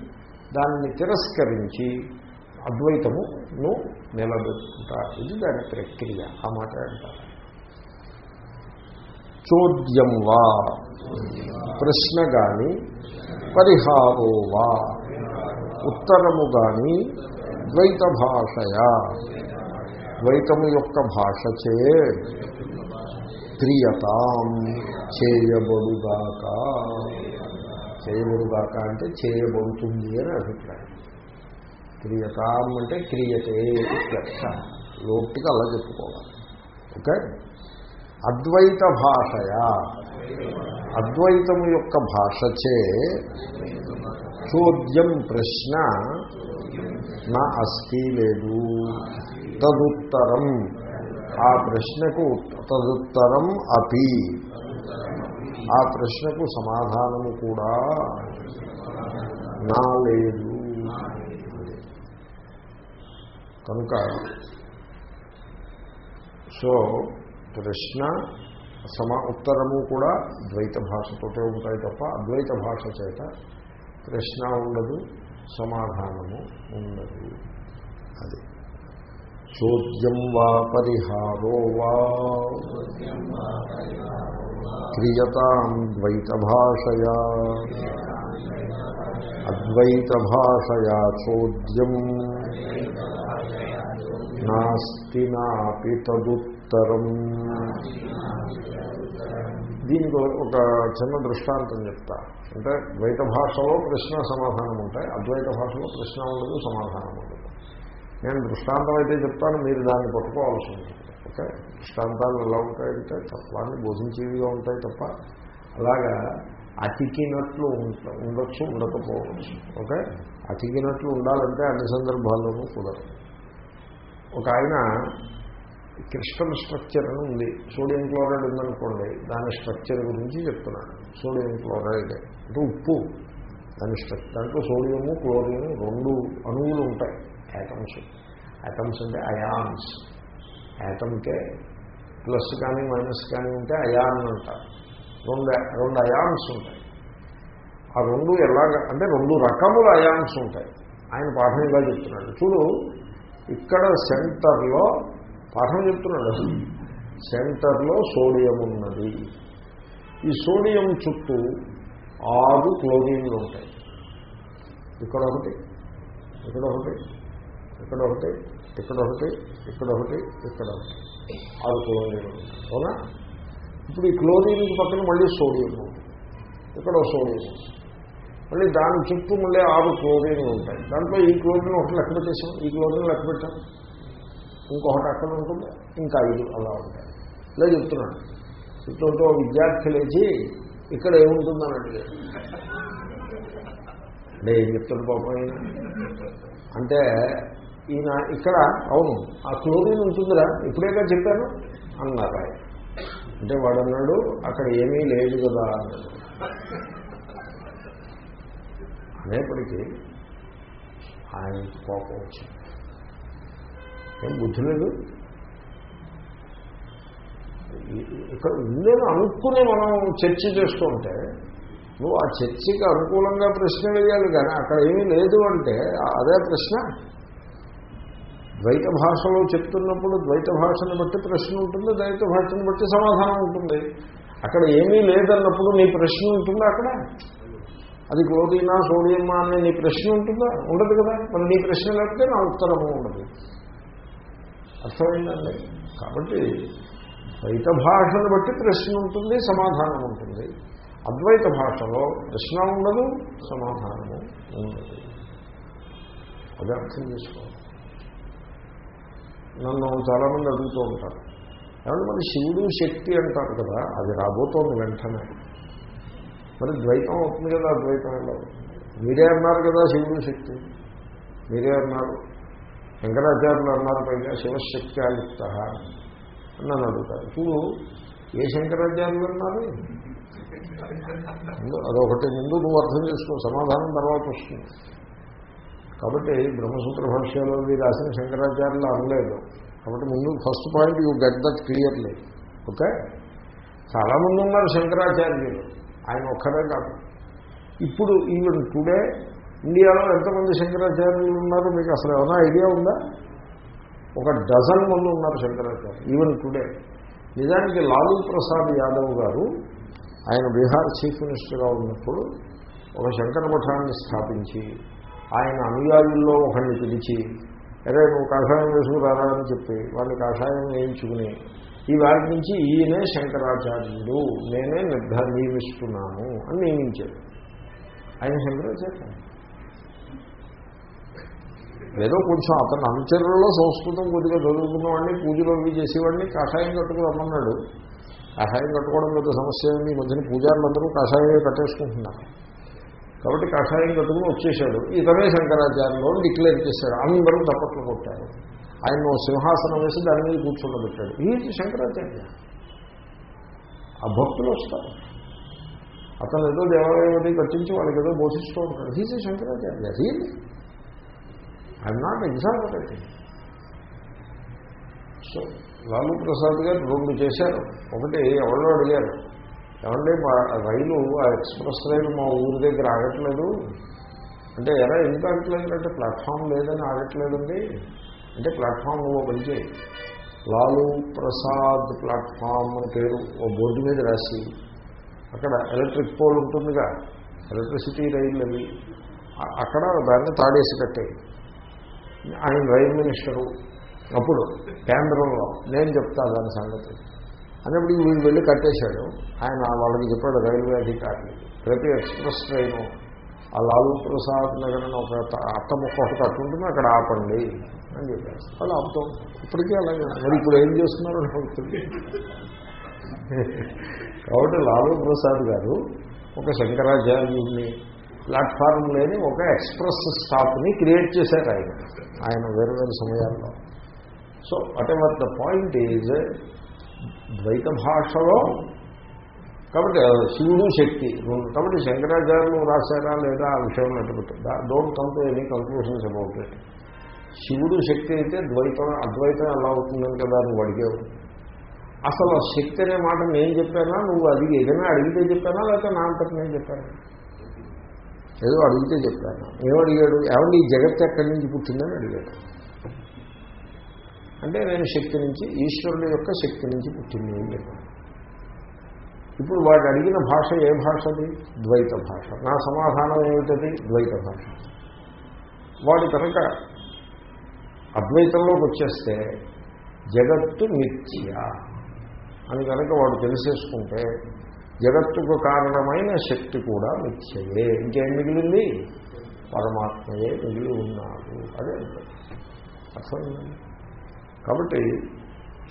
దానిని తిరస్కరించి అద్వైతమును నిలబెట్టుకుంటారు ఇది దాని ప్రక్రియ. ఆ మాట అంటారు. చోద్యం వా? ప్రశ్న కానీ పరిహారో వా? ఉత్తరము కానీ ద్వైత భాషయా ద్వైతము యొక్క భాషచే క్రియతాం చేయబడుగాక. చేయబడుగాక అంటే చేయబడుతుంది అని అభిప్రాయం. క్రియతాం అంటే క్రియతే ఇత్యర్థ లోపుగా అలా చెప్పుకోవాలి. ఓకే? అద్వైత భాషయా. అద్వైతము యొక్క భాషచే చోద్యం ప్రశ్న నా అస్థి లేదు. తదుత్తరం. ఆ ప్రశ్నకు తదుత్తరం అపి. ఆ ప్రశ్నకు సమాధానము కూడా నా లేదు. కనుక సో ప్రశ్న సమా ఉత్తరము కూడా ద్వైత భాషతోటే ఉంటాయి తప్ప అద్వైత భాష చేత ప్రశ్న ఉండదు సమాధానము ఉండదు. అది. చోద్యం వా పరిహారో వా క్రియతాం ద్వైత భాషయా అద్వైత భాషయా చోద్యం నాస్తి నాపి తదుత్తరం దీనికి ఒక చిన్న దృష్టాంతం చెప్తా. అంటే ద్వైత భాషలో ప్రశ్న సమాధానం ఉంటాయి అద్వైత భాషలో ప్రశ్న ఉండదు సమాధానం ఉండదు. నేను దృష్టాంతం అయితే చెప్తాను మీరు దాన్ని పట్టుకోవాల్సి ఉంటుంది ఓకే? దృష్టాంతాలు ఎలా ఉంటాయంటే తత్వాన్ని బోధించేవిగా ఉంటాయి తప్ప అలాగా అతికినట్లు ఉండొచ్చు ఉండకపోవచ్చు. ఓకే? అతికినట్లు ఉండాలంటే అన్ని సందర్భాల్లోనూ కుదరదు ఒక ఆయన క్రిస్టల్ స్ట్రక్చర్ అని ఉంది. సోడియం క్లోరైడ్ ఉందనుకోండి దాని స్ట్రక్చర్ గురించి చెప్తున్నాను సోడియం క్లోరైడ్ అంటే ఉప్పు. దాని స్ట్రక్చర్ దాంట్లో సోడియము క్లోరిన్ రెండు అణువులు ఉంటాయి. యాటమ్స్ యాటమ్స్ అంటే అయాన్స్ యాటమ్కే ప్లస్ కానీ మైనస్ కానీ ఉంటే అయాన్ అంటారు. రెండు రెండు అయాన్స్ ఉంటాయి. ఆ రెండు ఎలాగ అంటే రెండు రకముల అయాన్స్ ఉంటాయి. ఆయన పాఠం ఇలా చెప్తున్నాడు. చూడు ఇక్కడ సెంటర్లో పాఠం చెప్తున్నాడు. సెంటర్లో సోడియం ఉన్నది. ఈ సోడియం చుట్టూ ఆరు క్లోరిన్లు ఉంటాయి. ఇక్కడ ఒకటి ఇక్కడ ఒకటి. ఇక్కడ ఒకటి ఇక్కడ ఒకటి ఇక్కడ ఒకటి ఇక్కడ ఒకటి ఆరు క్లోరిన్లు అవునా? ఇప్పుడు ఈ క్లోరిన్ పక్కన మళ్ళీ సోడియం ఇక్కడ సోడియం మళ్ళీ దాని చుట్టూ మళ్ళీ ఆరు క్లోరిన్లు ఉంటాయి. దాంట్లో ఈ క్లోరిన్ ఒకటి లెక్క పెట్టేసాం. ఈ క్లోరిన్ లెక్క పెట్టాం. ఇంకొకటి అక్కడ ఉంటుంది. ఇంకా ఐదు అలా ఉంటాయి. ఇలా చెప్తున్నాడు చెప్తుంటే విద్యార్థి లేచి ఇక్కడ ఏముంటుందని అడిగారు అంటే ఏం చెప్తాడు పాపం అంటే ఈయన ఇక్కడ అవును ఆ క్లోరిన్ ఉంటుందిరా. ఇప్పుడేగా చెప్పాను. అన్నారు ఆయన. అంటే వాడు అన్నాడు అక్కడ ఏమీ లేదు కదా అన్నాడు. అనేప్పటికీ ఆయన కోపం వచ్చింది. ఏం బుద్ధి లేదు? ఇక్కడ ఉందని అనుకుని మనం చర్చ చేస్తుంటే నువ్వు ఆ చర్చకి అనుకూలంగా ప్రశ్న వేయాలి కానీ అక్కడ ఏమీ లేదు అంటే అదే ప్రశ్న. ద్వైత భాషలో చెప్తున్నప్పుడు ద్వైత భాషను బట్టి ప్రశ్న ఉంటుంది ద్వైత భాషను బట్టి సమాధానం ఉంటుంది. అక్కడ ఏమీ లేదన్నప్పుడు నీ ప్రశ్న ఉంటుందా అక్కడ? అది గోదీనా సోడియమ్మా అనే నీ ప్రశ్న ఉంటుందా? ఉండదు కదా. మరి నీ ప్రశ్న లేకపోతే నా ఉత్తరము ఉండదు. అర్థమైందండి? కాబట్టి ద్వైత భాషను బట్టి ప్రశ్న ఉంటుంది సమాధానం ఉంటుంది. అద్వైత భాషలో ప్రశ్న ఉండదు సమాధానము ఉండదు. అది అర్థం చేసుకోవాలి. నన్ను చాలామంది అడుగుతూ ఉంటారు. ఏమంటే మరి శివుడు శక్తి అంటారు కదా అది రాబోతోంది వెంటనే. మరి ద్వైతం అవుతుంది కదా అద్వైతం ఎలా మీరే అన్నారు కదా శివుడు శక్తి. మీరే అన్నారు. శంకరాచార్యులు అన్నారు పైగా శివశక్తి ఆయుక్త అని నన్ను అడుగుతారు. ఇప్పుడు ఏ శంకరాచార్యులు అన్నారు? అదొకటి ముందు నువ్వు అర్థం చేసుకో సమాధానం తర్వాత వస్తుంది. కాబట్టి బ్రహ్మసూత్ర భాష్యాలో మీరు రాసిన శంకరాచార్యులు అనలేదు. కాబట్టి ముందు first point you get that clearly okay చాలామంది ఉన్నారు శంకరాచార్యులు. ఆయన ఒక్కరే కాదు. ఇప్పుడు ఈవెన్ టుడే ఇండియాలో ఎంతమంది శంకరాచార్యులు ఉన్నారో? మీకు అసలు ఏమైనా ఐడియా ఉందా? ఒక డజన్ మంది ఉన్నారు శంకరాచార్య ఈవెన్ టుడే నిజానికి లాలూ ప్రసాద్ యాదవ్ గారు ఆయన బీహార్ చీఫ్ మినిస్టర్గా ఉన్నప్పుడు ఒక శంకర మఠాన్ని స్థాపించి ఆయన అనుయాయుల్లో ఒకరిని పిలిచి అరే నువ్వు కషాయం వేసుకురారా? అని చెప్పి వాళ్ళు కషాయం వేయించుకుని ఈ వాటి నుంచి ఈయనే శంకరాచార్యుడు నేనే నిర్ధ నియమిస్తున్నాను అని నియమించాడు. ఆయన శంకరాచార్య ఏదో కొంచెం అతను అనుచరులలో సంస్కృతం కొద్దిగా చదువుకున్నవాడిని పూజలు అవి చేసేవాడిని కషాయం కట్టుకుని రమ్మన్నాడు. కషాయం కట్టుకోవడం పెద్ద సమస్య ఉంది ఈ మధ్యన పూజారులందరూ కషాయమే కట్టేసుకుంటున్నారు. కాబట్టి కషాయం కట్టుకుని వచ్చేసాడు ఇతనే శంకరాచార్యంలో డిక్లేర్ చేశాడు అందరూ తప్పట్లు కొట్టారు. ఆయన సింహాసనం వేసి దాని మీద కూర్చోబెట్టాడు. ఈ శంకరాచార్య. ఆ భక్తులు వస్తారు. అతను ఏదో దేవాలయం అది కట్టించి వాళ్ళకి ఏదో బోధిస్తూ ఉంటాడు. He's Shankaracharya. He's I'm not example so Lalu Prasad garu రెండు చేశారు. ఒకటి ఎవరో అడిగారు. ఏమండి మా రైలు ఆ ఎక్స్ప్రెస్ రైలు మా ఊరి దగ్గర ఆగట్లేదు. అంటే ఎలా ఎందుకు ఆగట్లేదు? అంటే ప్లాట్ఫామ్ లేదని ఆగట్లేదండి. అంటే ప్లాట్ఫామ్ ఓ పనిచేయి లాలూ ప్రసాద్ ప్లాట్ఫామ్ అని పేరు ఓ బోర్డు మీద రాసి అక్కడ ఎలక్ట్రిక్ పోల్ ఉంటుందిగా ఎలక్ట్రిసిటీ రైళ్ళు అవి అక్కడ దాన్ని తాడేసి కట్టాయి ఆయన రైల్ మినిస్టరు. అప్పుడు కేంద్రంలో నేను చెప్తా దాని సంగతి. అన్నప్పుడు వీళ్ళు వెళ్ళి కట్టేశాడు. ఆయన వాళ్ళకి చెప్పాడు రైల్వే అధికారి ప్రతి ఎక్స్ప్రెస్ ట్రైను ఆ లాలూ ప్రసాద్ నగర్ అని ఒక అత్త ముక్క కట్టుంటుంది అక్కడ ఆపండి అని చెప్పారు అలా ఆపుతాం ఇప్పటికీ అలాగే. మరి ఇప్పుడు ఏం చేస్తున్నారు భక్తులు కాబట్టి లాలూ ప్రసాద్ గారు ఒక శంకరాచార్యుడిని ప్లాట్ఫారం లేని ఒక ఎక్స్ప్రెస్ స్టాప్ని క్రియేట్ చేశారు ఆయన. ఆయన వేరు వేరు సమయాల్లో. So whatever the point is ద్వైత భాషలో కాబట్టి శివుడు శక్తి. కాబట్టి శంకరాచార్యులు రాశారా లేదా ఆ విషయం నట్టుకుంటుందా don't come to any conclusions about it శివుడు శక్తి అయితే ద్వైతం అద్వైతం ఎలా అవుతుందని కదా నువ్వు అడిగావు. అసలు శక్తి అనే మాట నేను చెప్పానా? నువ్వు అది ఏదైనా అడిగితే చెప్పానా? లేకపోతే నా అంతటి నేను చెప్పాను? ఏదో అడిగితే చెప్పాను? ఏమడిగాడు? ఏమండి ఈ జగత్తు ఎక్కడి నుంచి పుట్టిందని అడిగాడు. అంటే నేను శక్తి నుంచి ఈశ్వరుడు యొక్క శక్తి నుంచి పుట్టింది అని చెప్పాను. ఇప్పుడు వాడు అడిగిన భాష ఏ భాషది ద్వైత భాష. నా సమాధానం ఏమిటది? ద్వైత భాష. వాడు కనుక అద్వైతంలోకి వచ్చేస్తే జగత్తు నిత్య అని కనుక వాడు తెలిసేసుకుంటే జగత్తుకు కారణమైన శక్తి కూడా నిత్యయే. ఇంకేం మిగిలింది? పరమాత్మయే మిగిలి ఉన్నాడు. అదే అర్థమైందండి కాబట్టి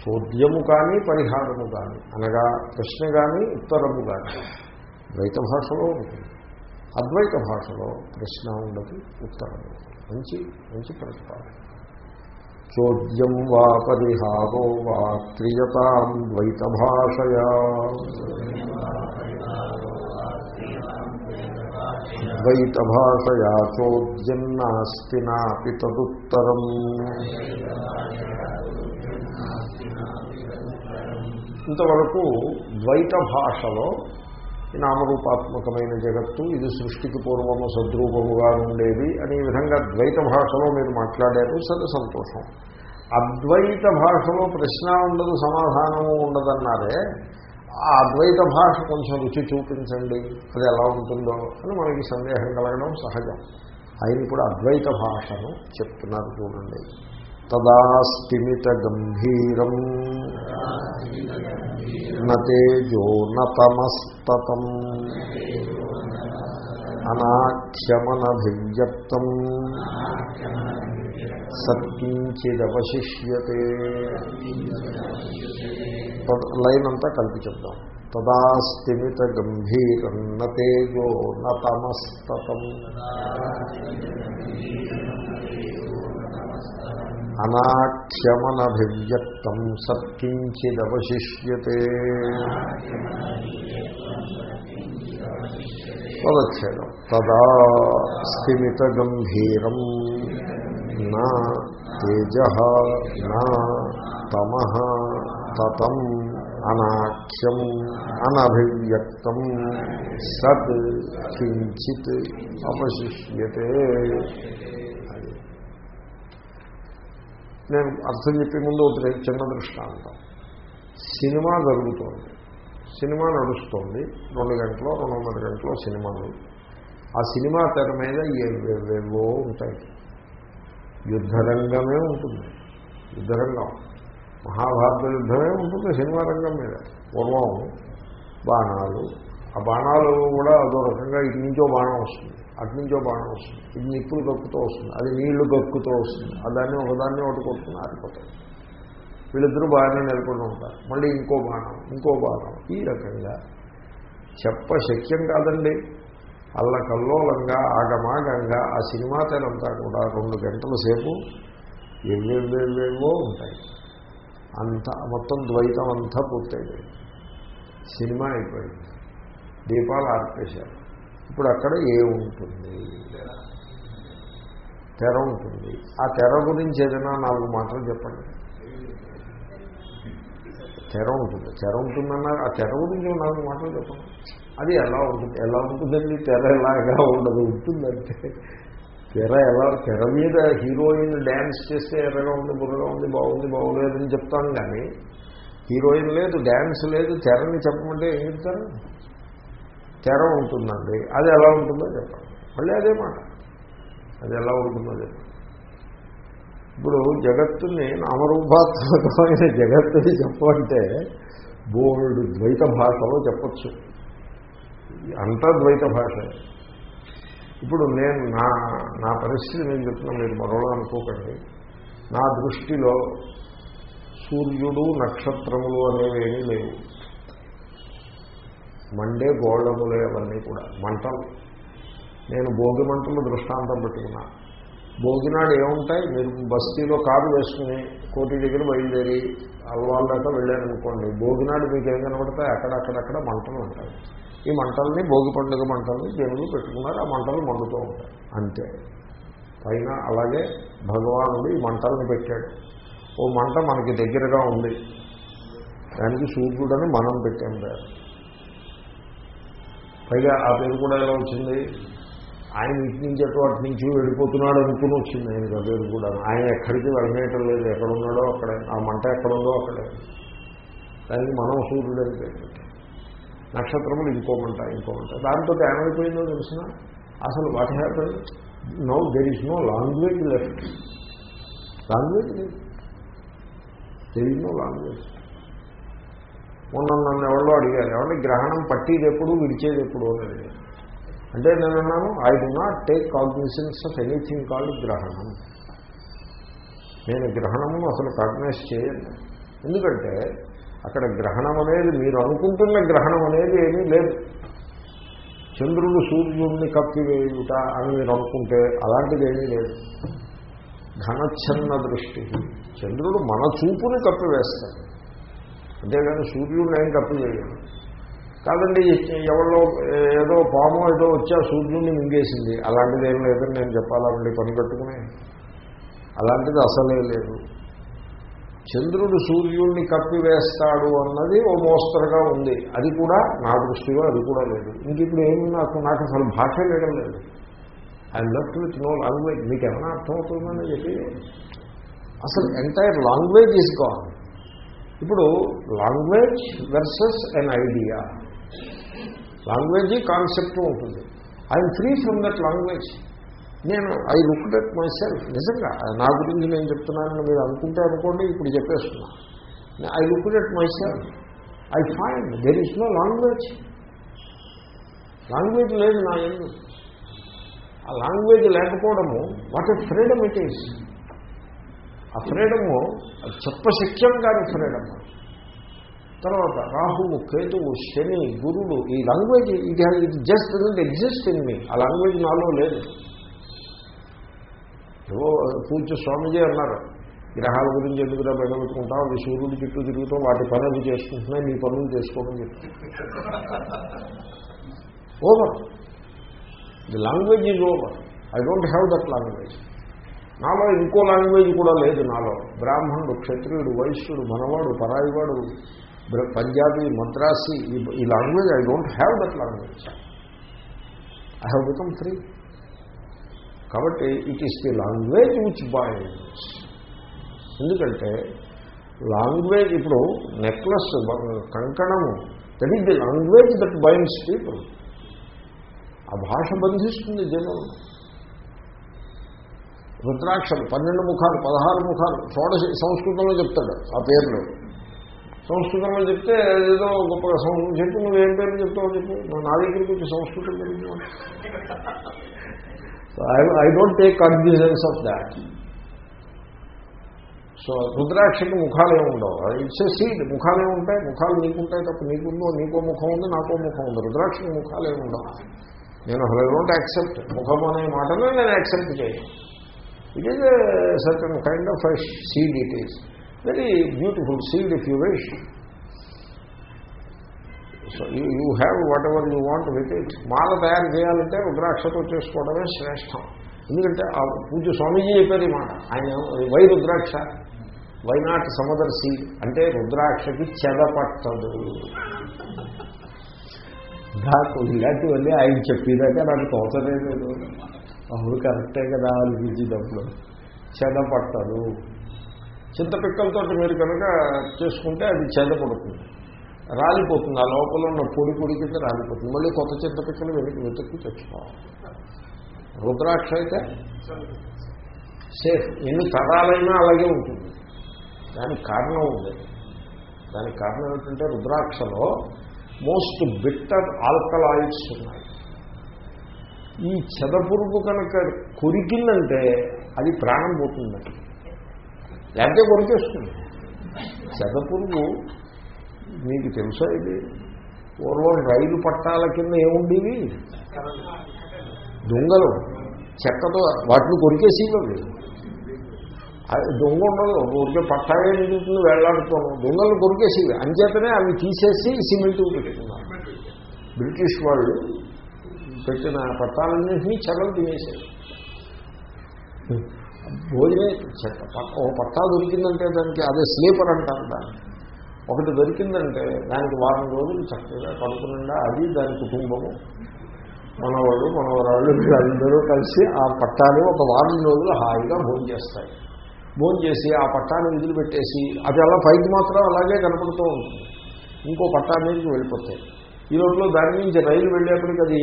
చోద్యము కానీ పరిహారము కానీ అనగా ప్రశ్న కానీ ఉత్తరము కానీ ద్వైత భాషలో ఉంటుంది. అద్వైత భాషలో ప్రశ్న ఉండదు ఉత్తరము మంచి మంచి ప్రతిపాదన చోద్యం వా పరిహారో వా క్రియతాం ద్వైత భాషయా. ద్వైత భాషయా చోద్యం నాస్తి నాపి తదుత్తరం. ఇంతవరకు ద్వైత భాషలో ఈ నామరూపాత్మకమైన జగత్తు ఇది సృష్టికి పూర్వము సద్రూపముగా ఉండేది అనే విధంగా ద్వైత భాషలో మీరు మాట్లాడారు సరే సంతోషం. అద్వైత భాషలో ప్రశ్న ఉండదు సమాధానము ఉండదన్నారే ఆ అద్వైత భాష కొంచెం రుచి చూపించండి అది ఎలా ఉంటుందో అని మనకి సందేహం కలగడం సహజం. ఆయన ఇప్పుడు అద్వైత భాషను చెప్తున్నారు చూడండి. తదాస్తిమిత గంభీరం నేజో నతమస్తతం అనాఖ్యమనభివ్యక్తం సత్కించిదవశిష్యతే. లైన్ అంతా కలిపి చెప్దాం. తదాస్తిమిత గంభీరం నేజో నతమస్తతం అనాఖ్యమనభివ్యక్తం సత్కించిదవశిష్యతే. పదచ్ఛేదం తదా స్థిమిత గంభీరం నా తేజ నా తమ తతం అనాఖ్యం అనభివ్యక్తం సత్ కించిత్ అవశిష్యతే. నేను అర్థం చెప్పే ముందు ఒకటి చిన్న దృష్టాంతం సినిమా జరుగుతోంది. సినిమా నడుస్తోంది. రెండు గంటలు రెండున్నర గంటలు సినిమాలు ఆ సినిమా తెర మీద ఏవేవో ఉంటాయి. యుద్ధరంగమే ఉంటుంది. యుద్ధరంగం. మహాభారత యుద్ధమే ఉంటుంది సినిమా రంగం మీద. పూర్వం బాణాలు ఆ బాణాలు కూడా అదో రకంగా ఇటు నుంచో బాణం వస్తుంది. అటు నుంచో బాణం వస్తుంది. ఇది నిప్పులు గక్కుతూ వస్తుంది. అది నీళ్ళు గక్కుతూ వస్తుంది. అదాన్ని ఒకదాన్ని ఒకటి కొట్టుకుని ఆరిపోతాయి వీళ్ళిద్దరూ బాగానే నిలబడి ఉంటారు. మళ్ళీ ఇంకో బాణం ఇంకో బాణం. ఈ రకంగా చెప్ప శక్యం కాదండి. అల్లకల్లోలంగా ఆగమాగంగా ఆ సినిమా తెరంతా కూడా రెండు గంటల సేపు ఎవేవేవేవో ఉంటాయి. అంత మొత్తం ద్వైతం అంతా పూర్తయింది సినిమా అయిపోయింది. దీపాలు ఆర్పేశారు. ఇప్పుడు అక్కడ ఏ ఉంటుంది? తెర ఉంటుంది. ఆ తెర గురించి ఏదైనా నాలుగు మాటలు చెప్పండి. తెర ఉంటుంది. తెర ఉంటుందన్న ఆ తెర గురించి నాలుగు మాటలు చెప్పండి. అది ఎలా ఉంటుంది ఎలా ఉంటుందండి? తెర ఎలాగా ఉండదు. ఉంటుందంటే తెర ఎలా తెర మీద హీరోయిన్ డ్యాన్స్ చేస్తే ఎర్రగా ఉంది బుర్రగా ఉంది బాగుంది బాగులేదని చెప్తాను కానీ హీరోయిన్ లేదు డ్యాన్స్ లేదు తెరని చెప్పమంటే ఏం చెప్తారు? తెర ఉంటుందండి. అది ఎలా ఉంటుందో చెప్పండి. మళ్ళీ అదే మాట. అది ఎలా ఉంటుందో చెప్పండి. ఇప్పుడు జగత్తుని నామరూపాత్మకమైన జగత్తుని చెప్పమంటే బోర్డు ద్వైత భాషలో చెప్పచ్చు. అంతా ద్వైత భాష. ఇప్పుడు నేను నా నా పరిస్థితి నేను చెప్తున్నా మీరు మరోలా అనుకోకండి. నా దృష్టిలో సూర్యుడు నక్షత్రములు అనేవి ఏమీ లేవు. మండే గోళములే అవన్నీ కూడా. మంటలు. నేను భోగి మంటలు దృష్టాంతం పెట్టుకున్నా. భోగినాడు ఏముంటాయి? మీరు బస్తీలో కారు వేసుకుని కోటి దగ్గర బయలుదేరి అల్వాళ్ళ దాకా వెళ్ళారనుకోండి భోగినాడు మీకు ఏం కనబడతాయి? అక్కడక్కడక్కడ మంటలు ఉంటాయి. ఈ మంటల్ని భోగి పండుగ మంటల్ని జనులు పెట్టుకున్నారు ఆ మంటలు మండుతూ ఉంటాయి. అంతే. పైన అలాగే భగవానుడు ఈ మంటల్ని పెట్టాడు. ఓ మంట మనకి దగ్గరగా ఉంది. దానికి సూర్యుడని మనం పెట్టాం పైగా ఆ పేరు కూడా ఎలా వచ్చింది? ఆయన ఇటు నుంచి అటు అటు నుంచి వెళ్ళిపోతున్నాడు అనుకుని వచ్చింది ఆయనకు ఆ పేరు కూడా. ఆయన ఎక్కడికి వెళ్ళనేయటం లేదు. ఎక్కడున్నాడో అక్కడే. ఆ మంట ఎక్కడుందో అక్కడే. దానికి మనం సూర్యుడు అని పేరు నక్షత్రములు ఇంకో మంట ఇంకో మంట. దాంతో ఏమైపోయిందో తెలిసిన? అసలు what happen no there is no language left language లేదు. దెర్ ఈజ్ నో లాంగ్వేజ్ మొన్న నన్ను ఎవరో అడిగారు. ఎవరి గ్రహణం పట్టేది ఎప్పుడు విడిచేది ఎప్పుడు అని అడిగారు. అంటే నేను అన్నాను I do not take cognisance of anything called గ్రహణం. నేను గ్రహణము అసలు కాగ్నైజ్ చేయను. ఎందుకంటే అక్కడ గ్రహణం అనేది మీరు అనుకుంటున్న గ్రహణం అనేది ఏమీ లేదు. చంద్రుడు సూర్యుడిని కప్పివేయుట అని మీరు అనుకుంటే అలాంటిది ఏమీ లేదు. ఘనచ్ఛన్న దృష్టి. చంద్రుడు మన చూపుని కప్పివేస్తాడు. అంతేగాని సూర్యుడిని ఏం కప్పివేయడు కాదండి ఎవరో ఏదో పాము ఏదో వచ్చా సూర్యుడిని మింగేసింది. అలాంటిది ఏం లేదని నేను చెప్పాలండి పని కట్టుకునే. అలాంటిది అసలే లేదు. చంద్రుడు సూర్యుడిని కప్పివేస్తాడు అన్నది ఓ మోస్తరుగా ఉంది. అది కూడా నా దృష్టిలో అది కూడా లేదు. ఇంక ఇప్పుడు ఏమి నాకు నాకు అసలు భాష లేడం లేదు. I left with no language. మీకు ఏమైనా అర్థమవుతుందని చెప్పి. అసలు ఎంటైర్ లాంగ్వేజ్ ఈజ్ గాన్. ఇప్పుడు language versus an idea language concept ఉంటుంది. I'm free from that language. నేను I look at myself నిజంగా నా గురించి నేను చెప్తున్నానని మీరు అనుకుంటే అనుకోండి ఇప్పుడు చెప్పేస్తున్నా. I look at myself I find there is no language. Language లేదు నా ఎందు. ఆ లాంగ్వేజ్ లేకపోవడము what a freedom it is ఆ ఫ్రీడము చెప్పశక్యం కాని ఫ్రీడమ్. తర్వాత రాహువు కేతువు శని గురుడు ఈ లాంగ్వేజ్ ఇది ఇది just doesn't exist in me ఆ లాంగ్వేజ్ నాలో లేదు. ఏవో పూజ స్వామిజీ అన్నారు గ్రహాల గురించి ఎందుకురా బయటపెట్టుకుంటాం అవి సూర్యుడు చుట్టూ తిరుగుతాం వాటి పనులు చేసుకుంటున్నాయి నీ పనులు చేసుకోమని చెప్తాను over the language is over I don't have that language నాలో ఇంకో లాంగ్వేజ్ కూడా లేదు నాలో. బ్రాహ్మణుడు క్షత్రియుడు వైశ్యుడు మనవాడు పరాయివాడు పంజాబీ మద్రాసి ఈ- ఈ language I don't have that language. I have become free. కాబట్టి it is the language which binds ఎందుకంటే లాంగ్వేజ్ ఇప్పుడు necklace కంకణము that is the language that binds people ఆ భాష బంధిస్తుంది జనం. రుద్రాక్షలు పన్నెండు ముఖాలు పదహారు ముఖాలు షోడశ సంస్కృతంలో చెప్తాడు ఆ పేర్లు. సంస్కృతంలో చెప్తే ఏదో గొప్పగా సం- చెప్పు నువ్వు ఏం పేరు చెప్తావు చెప్పు. నా దగ్గరికి వచ్చి సంస్కృతం తెలియదు I don't take confusions of that so రుద్రాక్షకి ముఖాలే ఉండవు. ఇట్స్ ఏ సీడ్ ముఖాలే ఉంటాయి? ముఖాలు నీకుంటాయి తప్ప నీకుందో నీకో ముఖం ఉంది నాకో ముఖం ఉంది. రుద్రాక్షకి ముఖాలు ఏమి ఉండవు. నేను ఐ డోంట్ యాక్సెప్ట్ ముఖం అనే మాటనే నేను యాక్సెప్ట్ చేయను. It is certain kind of seed it is very beautiful seed if you wish so you you have whatever you want with it మాల తయారు చేయాలంటే రుద్రాక్షతో చేసుకోవడమే శ్రేష్టం. ఎందుకంటే ఆ పూజ స్వామీజీ చెప్పారు ఈ మాట. ఆయన why rudraksha? Why not some other seed. అంటే రుద్రాక్షకి చెదపట్టదు నాకు ఇలాంటివన్నీ ఆయన చెప్పేదాకా నాకు తోచలేదు. అవును కరెక్టే కదా అనిపించేటప్పుడు చెదపట్టదు చింతపిక్కలతో మీరు కనుక చేసుకుంటే అది చెదపడుతుంది రాలిపోతుంది. ఆ లోపల ఉన్న పొడి పొడి కింద రాలిపోతుంది. మళ్ళీ కొత్త చింతపిక్కలు వెనక్కి వెతుక్కి తెచ్చుకోవాలి. రుద్రాక్ష అయితే సేఫ్. ఎన్ని తరాలైనా అలాగే ఉంటుంది. దానికి కారణం ఉంది. దానికి కారణం ఏంటంటే రుద్రాక్షలో మోస్ట్ బిట్టర్ ఆల్కలాయిడ్స్ ఉన్నాయి. ఈ చెదపురుగు కనుక కొరికిందంటే అది ప్రాణం పోతుంది. లేకపోతే కొరికేస్తుంది. చెదపురుగు మీకు తెలుసా ఇది? పూర్వం రైలు పట్టాల కింద ఏముండేవి? దొంగలు. చెక్కతో వాటిని కొరికేసేవి అది దొంగ ఉండదు. ఊరికే పట్టాలే నిండుతుంది వేళ్ళాడుతాను దొంగలు కొరికేసేవి. అంచేతనే అవి తీసేసి సిమెంట్ పెట్టుకున్నారు. బ్రిటిష్ వాళ్ళు పెట్టిన పట్టాలన్నింటినీ చెరలు తినేసారు భోజనే చెక్క ఓ పట్టా దొరికిందంటే దానికి అదే స్లీపర్ అంటారు దాన్ని. ఒకటి దొరికిందంటే దానికి వారం రోజులు చక్కగా పడుకునిండా అది దాని కుటుంబము మనవాళ్ళు మనవరాళ్ళు వీళ్ళందరూ కలిసి ఆ పట్టాలు ఒక వారం రోజులు హాయిగా భోజనం చేస్తాయి. భోజనం చేసి ఆ పట్టాన్ని వదిలిపెట్టేసి అది అలా పైకి మాత్రం అలాగే కనపడుతూ ఉంటుంది. ఇంకో పట్టా మీదకి వెళ్ళిపోతాయి. ఈ రోజులో దాని నుంచి రైలు వెళ్ళేప్పటికి అది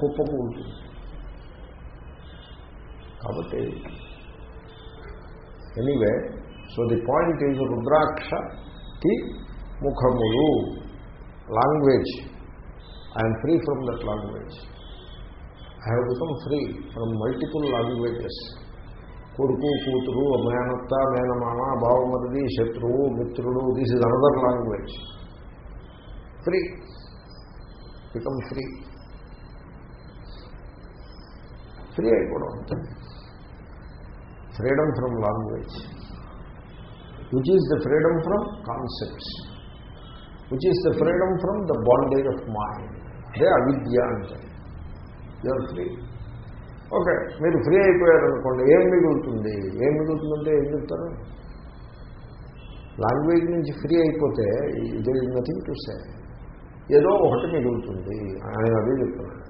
కుప్ప ఉంటుంది. కాబట్టి anyway so the point is రుద్రాక్షకి ముఖములు language I'm free from that language I have become free from multiple languages కొడుకు కూతురు మేనత్త మేనమామ బావమరిది శత్రువు మిత్రుడు this is another language free become free free అయిపోవడం అంతే. Freedom from language which is the freedom from concepts which is the freedom from the bondage of mind అదే అవిద్య అంటే యూఆర్ ఫ్రీ ఓకే మీరు ఫ్రీ అయిపోయారనుకోండి ఏం మిగులుతుంది? ఏం మిగులుతుందంటే ఏం చెప్తారు? లాంగ్వేజ్ నుంచి ఫ్రీ అయిపోతే ఇది నథింగ్ టు సే ఏదో ఒకటి మిగులుతుంది. ఆయన అదే చెప్తున్నాడు.